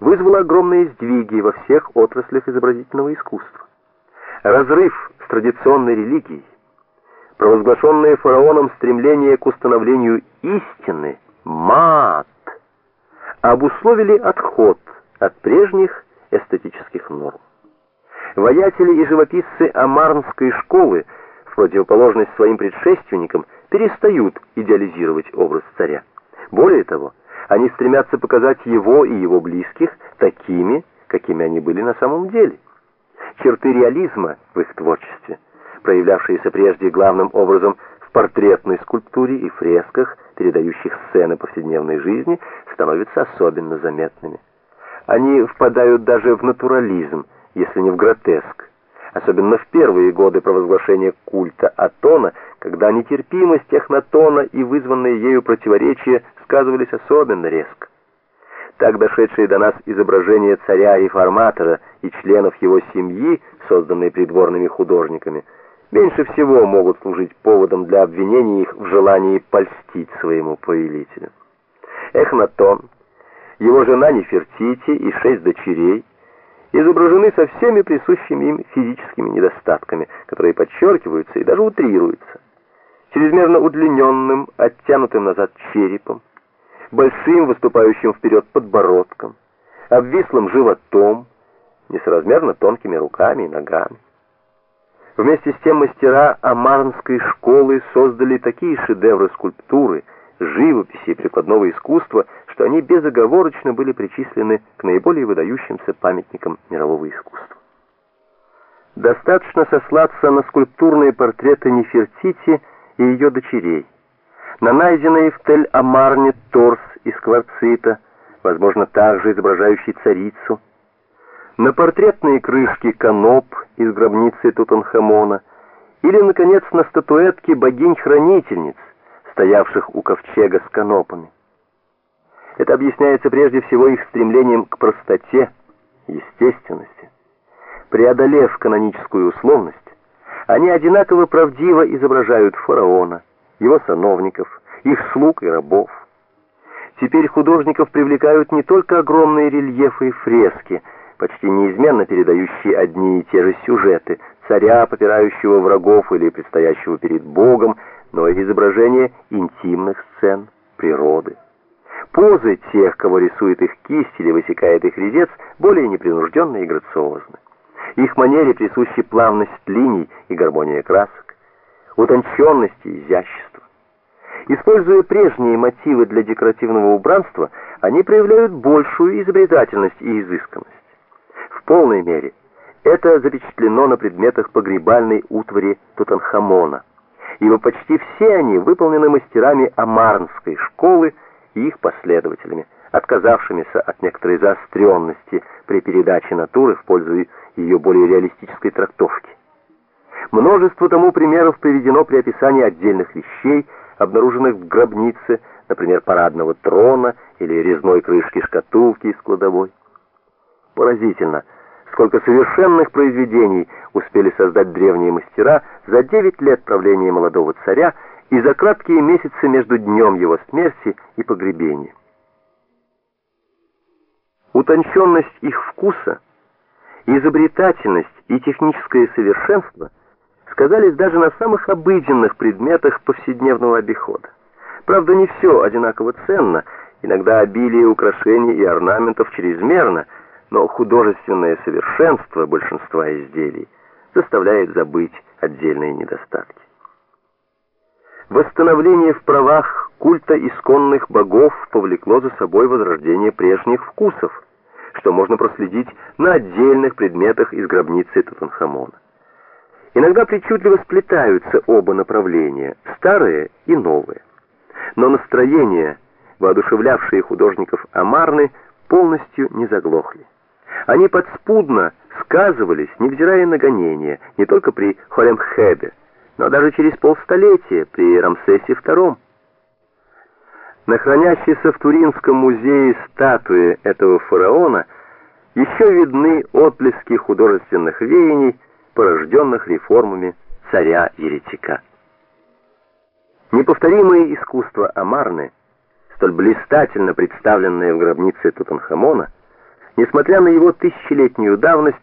вызвало огромные сдвиги во всех отраслях изобразительного искусства. Разрыв с традиционной религией, провозглашенное фараоном стремление к установлению истины, мат, обусловили отход от прежних эстетических норм. Воятели и живописцы Амарнской школы, в противоположность своим предшественникам, перестают идеализировать образ царя. Более того, они стремятся показать его и его близких такими, какими они были на самом деле. Черты реализма в их творчестве, проявлявшиеся прежде главным образом в портретной скульптуре и фресках, передающих сцены повседневной жизни, становятся особенно заметными. Они впадают даже в натурализм, если не в гротеск, особенно в первые годы провозглашения культа Атона, когда нетерпимость Эхнатона и вызванные ею противоречия сказывались особенно резко. Так дошедшие до нас изображения царя-реформатора и членов его семьи, созданные придворными художниками, меньше всего могут служить поводом для обвинения их в желании польстить своему повелителю. Эхнатон, его жена Нефертити и шесть дочерей изображены со всеми присущими им физическими недостатками, которые подчеркиваются и даже утрируются. Чрезмерно удлиненным, оттянутым назад черепом, большим выступающим вперед подбородком, обвислым животом, несоразмерно тонкими руками и ногами. Вместе с тем мастера Амарнской школы создали такие шедевры скульптуры, живописи и прикладного искусства, что они безоговорочно были причислены к наиболее выдающимся памятникам мирового искусства. Достаточно сослаться на скульптурные портреты Нефертити и ее дочерей, на найденный в Тель-Амарне торс из кварцита, возможно, также изображающий царицу, на портретные крышки каноп из гробницы Тутанхамона или, наконец, на статуэтки богинь-хранительниц, стоявших у ковчега с канопами. Это объясняется прежде всего их стремлением к простоте, естественности. Преодолев каноническую условность, они одинаково правдиво изображают фараона, его сановников, их слуг и рабов. Теперь художников привлекают не только огромные рельефы и фрески, почти неизменно передающие одни и те же сюжеты, царя, попирающего врагов или предстоящего перед Богом, но и изображение интимных сцен, природы. Позы тех, кого рисует их кисть или высекает их резец, более непринужденны и грациозны. Их манере присущи плавность линий и гармония красок, утонченность и изящество. Используя прежние мотивы для декоративного убранства, они проявляют большую изобретательность и изысканность. В полной мере это запечатлено на предметах погребальной утвари Тутанхамона, ибо почти все они выполнены мастерами Амарнской школы и их последователями, отказавшимися от некоторой заостренности при передаче натуры в пользу ее более реалистической трактовки. Множество тому примеров приведено при описании отдельных вещей, обнаруженных в гробнице, например, парадного трона или резной крышки шкатулки из кладовой. Поразительно, сколько совершенных произведений успели создать древние мастера за 9 лет правления молодого царя и за краткие месяцы между днем его смерти и погребения. Утонченность их вкуса, изобретательность и техническое совершенство сказались даже на самых обыденных предметах повседневного обихода. Правда, не все одинаково ценно, иногда обилие украшений и орнаментов чрезмерно, но художественное совершенство большинства изделий заставляет забыть отдельные недостатки. Восстановление в правах культа исконных богов повлекло за собой возрождение прежних вкусов, что можно проследить на отдельных предметах из гробницы Тутанхамона. Иногда причудливо сплетаются оба направления, старые и новые. Но настроения, воодушевлявшие художников Амарны, полностью не заглохли. Они подспудно сказывались, невзирая на гонения, не только при Холемхебе, но даже через полстолетия при Рамсесе II. На хранящейся в Туринском музее статуи этого фараона еще видны отблески художественных веяний, порожденных реформами царя-еретика. Неповторимое искусство Амарны, столь блистательно представленное в гробнице Тутанхамона, Несмотря на его тысячелетнюю давность,